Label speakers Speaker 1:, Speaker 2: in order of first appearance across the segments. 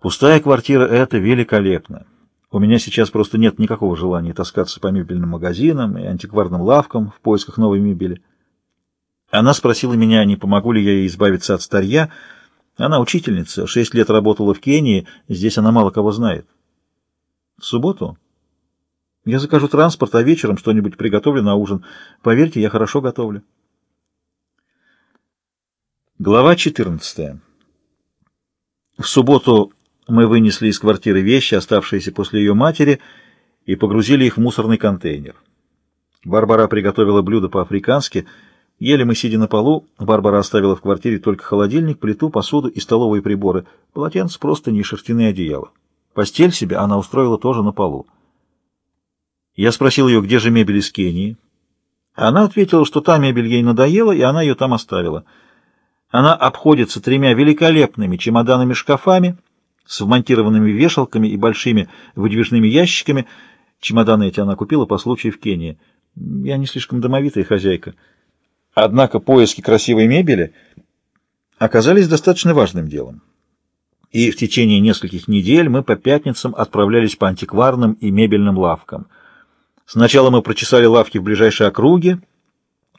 Speaker 1: Пустая квартира — это великолепно. У меня сейчас просто нет никакого желания таскаться по мебельным магазинам и антикварным лавкам в поисках новой мебели. Она спросила меня, не помогу ли я ей избавиться от старья. Она учительница, шесть лет работала в Кении, здесь она мало кого знает. В субботу? Я закажу транспорт, а вечером что-нибудь приготовлю на ужин. Поверьте, я хорошо готовлю. Глава 14. В субботу мы вынесли из квартиры вещи, оставшиеся после ее матери, и погрузили их в мусорный контейнер. Барбара приготовила блюдо по-африкански. Ели мы, сидя на полу. Барбара оставила в квартире только холодильник, плиту, посуду и столовые приборы. Полотенце, просто не шерстяные одеяла. Постель себе она устроила тоже на полу. Я спросил ее, где же мебель из Кении. Она ответила, что та мебель ей надоела, и она ее там оставила. Она обходится тремя великолепными чемоданами-шкафами, с вмонтированными вешалками и большими выдвижными ящиками. Чемоданы эти она купила по случаю в Кении. Я не слишком домовитая хозяйка. Однако поиски красивой мебели оказались достаточно важным делом. И в течение нескольких недель мы по пятницам отправлялись по антикварным и мебельным лавкам. Сначала мы прочесали лавки в ближайшей округе,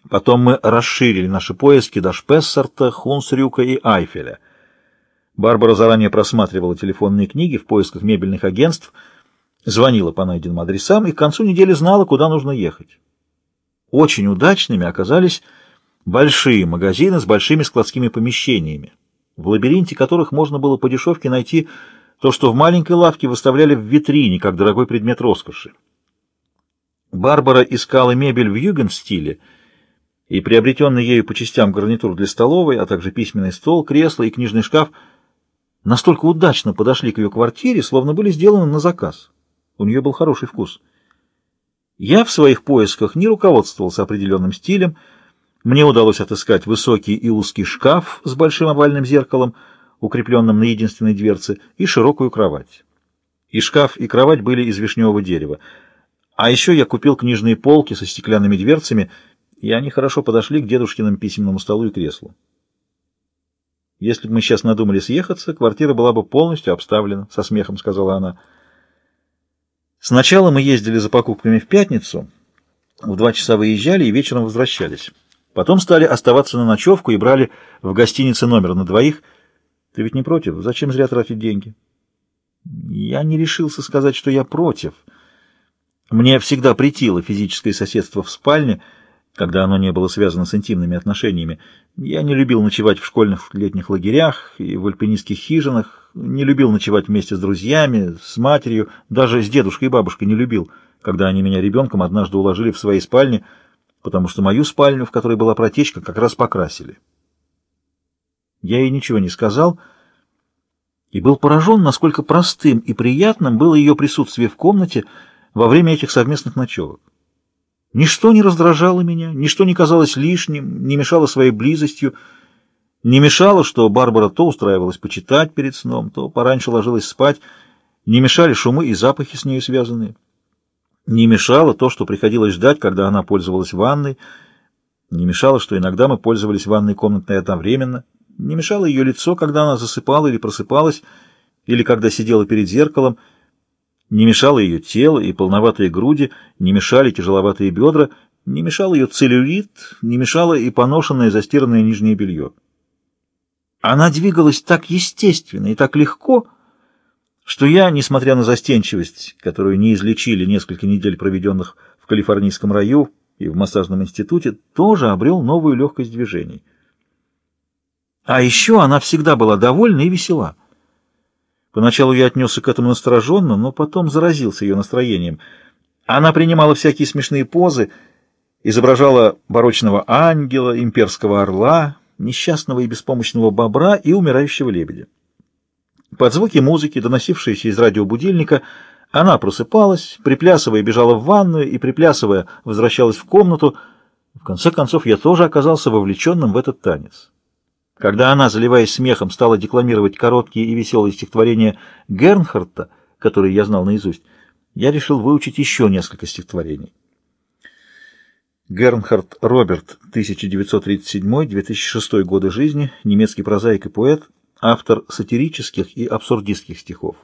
Speaker 1: потом мы расширили наши поиски до Шпессарта, Хунсрюка и Айфеля — Барбара заранее просматривала телефонные книги в поисках мебельных агентств, звонила по найденным адресам и к концу недели знала, куда нужно ехать. Очень удачными оказались большие магазины с большими складскими помещениями, в лабиринте которых можно было по дешевке найти то, что в маленькой лавке выставляли в витрине, как дорогой предмет роскоши. Барбара искала мебель в юген-стиле, и приобретенный ею по частям гарнитур для столовой, а также письменный стол, кресло и книжный шкаф – настолько удачно подошли к ее квартире, словно были сделаны на заказ. У нее был хороший вкус. Я в своих поисках не руководствовался определенным стилем. Мне удалось отыскать высокий и узкий шкаф с большим овальным зеркалом, укрепленным на единственной дверце, и широкую кровать. И шкаф, и кровать были из вишневого дерева. А еще я купил книжные полки со стеклянными дверцами, и они хорошо подошли к дедушкиному письменному столу и креслу. Если бы мы сейчас надумали съехаться, квартира была бы полностью обставлена, — со смехом сказала она. Сначала мы ездили за покупками в пятницу, в два часа выезжали и вечером возвращались. Потом стали оставаться на ночевку и брали в гостинице номер на двоих. Ты ведь не против? Зачем зря тратить деньги? Я не решился сказать, что я против. Мне всегда претило физическое соседство в спальне — когда оно не было связано с интимными отношениями. Я не любил ночевать в школьных летних лагерях и в альпинистских хижинах, не любил ночевать вместе с друзьями, с матерью, даже с дедушкой и бабушкой не любил, когда они меня ребенком однажды уложили в своей спальне, потому что мою спальню, в которой была протечка, как раз покрасили. Я ей ничего не сказал и был поражен, насколько простым и приятным было ее присутствие в комнате во время этих совместных ночевок. Ничто не раздражало меня, ничто не казалось лишним, не мешало своей близостью, не мешало, что Барбара то устраивалась почитать перед сном, то пораньше ложилась спать, не мешали шумы и запахи с нею связанные. Не мешало то, что приходилось ждать, когда она пользовалась ванной, не мешало, что иногда мы пользовались ванной комнатой одновременно, не мешало ее лицо, когда она засыпала или просыпалась, или когда сидела перед зеркалом, не мешало ее тело и полноватые груди, не мешали тяжеловатые бедра, не мешал ее целлюлит, не мешало и поношенное застиранное нижнее белье. Она двигалась так естественно и так легко, что я, несмотря на застенчивость, которую не излечили несколько недель, проведенных в калифорнийском раю и в массажном институте, тоже обрел новую легкость движений. А еще она всегда была довольна и весела. Поначалу я отнесся к этому настороженно, но потом заразился ее настроением. Она принимала всякие смешные позы, изображала барочного ангела, имперского орла, несчастного и беспомощного бобра и умирающего лебедя. Под звуки музыки, доносившиеся из радиобудильника, она просыпалась, приплясывая, бежала в ванную и, приплясывая, возвращалась в комнату. В конце концов, я тоже оказался вовлеченным в этот танец. Когда она, заливаясь смехом, стала декламировать короткие и веселые стихотворения Гернхарта, которые я знал наизусть, я решил выучить еще несколько стихотворений. Гернхард Роберт, 1937-2006 годы жизни, немецкий прозаик и поэт, автор сатирических и абсурдистских стихов.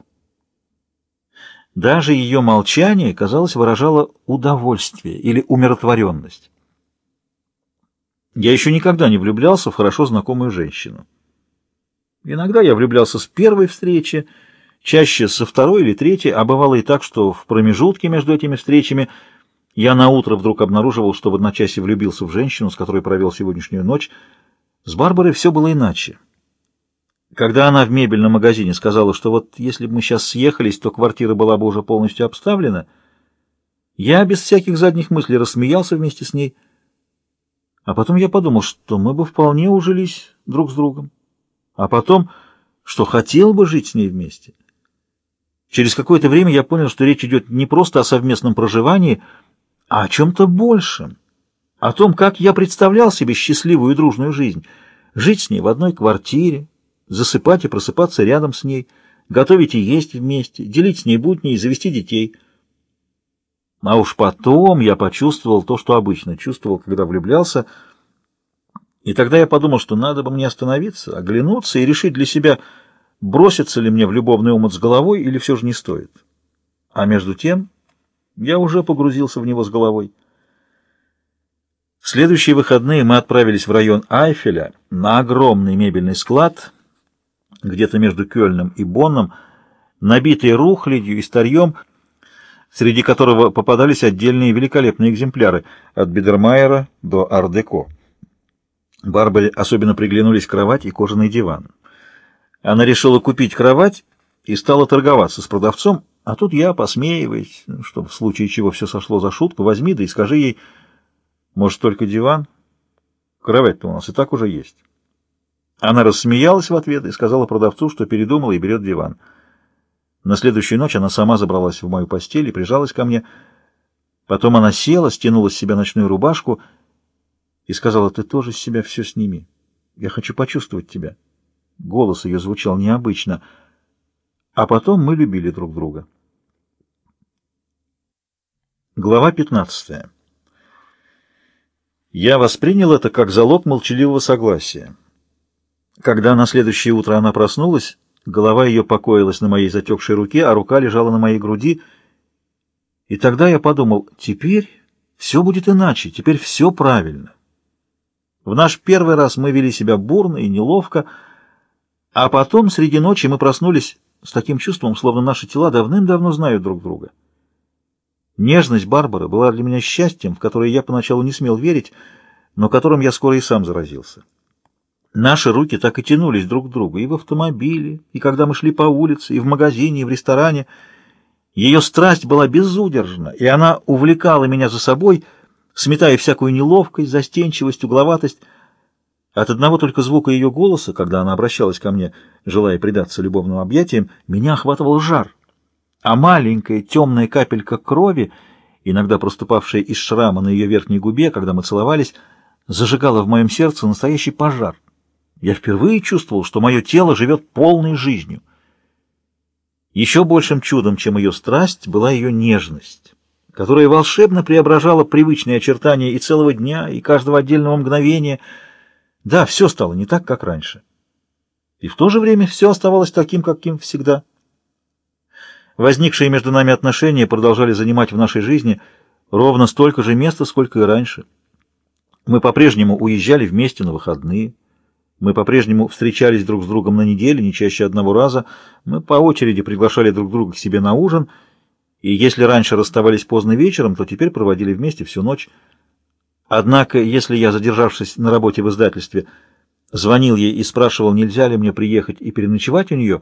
Speaker 1: Даже ее молчание, казалось, выражало удовольствие или умиротворенность. Я еще никогда не влюблялся в хорошо знакомую женщину. Иногда я влюблялся с первой встречи, чаще со второй или третьей, а бывало и так, что в промежутке между этими встречами я наутро вдруг обнаруживал, что в одночасье влюбился в женщину, с которой провел сегодняшнюю ночь. С Барбарой все было иначе. Когда она в мебельном магазине сказала, что вот если бы мы сейчас съехались, то квартира была бы уже полностью обставлена, я без всяких задних мыслей рассмеялся вместе с ней. А потом я подумал, что мы бы вполне ужились друг с другом. А потом, что хотел бы жить с ней вместе. Через какое-то время я понял, что речь идет не просто о совместном проживании, а о чем-то большем. О том, как я представлял себе счастливую и дружную жизнь. Жить с ней в одной квартире, засыпать и просыпаться рядом с ней, готовить и есть вместе, делить с ней будни и завести детей. А уж потом я почувствовал то, что обычно чувствовал, когда влюблялся, и тогда я подумал, что надо бы мне остановиться, оглянуться и решить для себя, броситься ли мне в любовный омут с головой или все же не стоит. А между тем я уже погрузился в него с головой. В следующие выходные мы отправились в район Айфеля на огромный мебельный склад, где-то между Кёльном и Бонном, набитый рухлядью и старьем, среди которого попадались отдельные великолепные экземпляры от Бидермайера до Ардеко. Барбаре особенно приглянулись кровать и кожаный диван. Она решила купить кровать и стала торговаться с продавцом, а тут я, посмеиваясь, что в случае чего все сошло за шутку, возьми да и скажи ей, может, только диван? Кровать-то у нас и так уже есть. Она рассмеялась в ответ и сказала продавцу, что передумала и берет диван. На следующую ночь она сама забралась в мою постель и прижалась ко мне. Потом она села, стянула с себя ночную рубашку и сказала, «Ты тоже с себя все сними. Я хочу почувствовать тебя». Голос ее звучал необычно. А потом мы любили друг друга. Глава 15. Я воспринял это как залог молчаливого согласия. Когда на следующее утро она проснулась, голова ее покоилась на моей затекшей руке, а рука лежала на моей груди. И тогда я подумал, теперь все будет иначе, теперь все правильно. В наш первый раз мы вели себя бурно и неловко, а потом среди ночи мы проснулись с таким чувством, словно наши тела давным-давно знают друг друга. Нежность Барбары была для меня счастьем, в которое я поначалу не смел верить, но которым я скоро и сам заразился. Наши руки так и тянулись друг к другу, и в автомобиле, и когда мы шли по улице, и в магазине, и в ресторане. Ее страсть была безудержна, и она увлекала меня за собой, сметая всякую неловкость, застенчивость, угловатость. От одного только звука ее голоса, когда она обращалась ко мне, желая предаться любовным объятиям, меня охватывал жар. А маленькая темная капелька крови, иногда проступавшая из шрама на ее верхней губе, когда мы целовались, зажигала в моем сердце настоящий пожар. Я впервые чувствовал, что мое тело живет полной жизнью. Еще большим чудом, чем ее страсть, была ее нежность, которая волшебно преображала привычные очертания и целого дня, и каждого отдельного мгновения. Да, все стало не так, как раньше. И в то же время все оставалось таким, каким всегда. Возникшие между нами отношения продолжали занимать в нашей жизни ровно столько же места, сколько и раньше. Мы по-прежнему уезжали вместе на выходные, мы по-прежнему встречались друг с другом на неделе, не чаще одного раза. Мы по очереди приглашали друг друга к себе на ужин, и если раньше расставались поздно вечером, то теперь проводили вместе всю ночь. Однако, если я, задержавшись на работе в издательстве, звонил ей и спрашивал, нельзя ли мне приехать и переночевать у нее,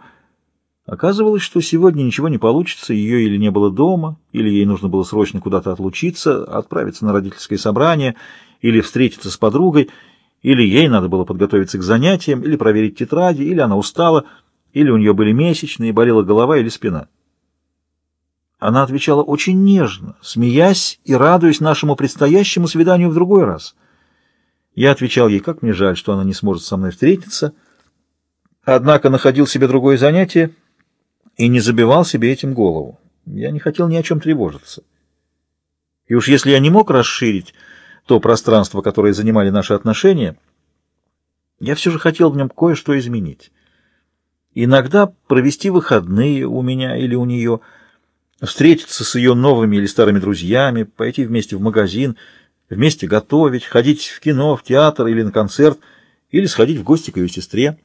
Speaker 1: оказывалось, что сегодня ничего не получится, ее или не было дома, или ей нужно было срочно куда-то отлучиться, отправиться на родительское собрание, или встретиться с подругой, или ей надо было подготовиться к занятиям, или проверить тетради, или она устала, или у нее были месячные, болела голова или спина. Она отвечала очень нежно, смеясь и радуясь нашему предстоящему свиданию в другой раз. Я отвечал ей, как мне жаль, что она не сможет со мной встретиться, однако находил себе другое занятие и не забивал себе этим голову. Я не хотел ни о чем тревожиться. И уж если я не мог расширить то пространство, которое занимали наши отношения, я все же хотел в нем кое-что изменить. Иногда провести выходные у меня или у нее, встретиться с ее новыми или старыми друзьями, пойти вместе в магазин, вместе готовить, ходить в кино, в театр или на концерт, или сходить в гости к ее сестре.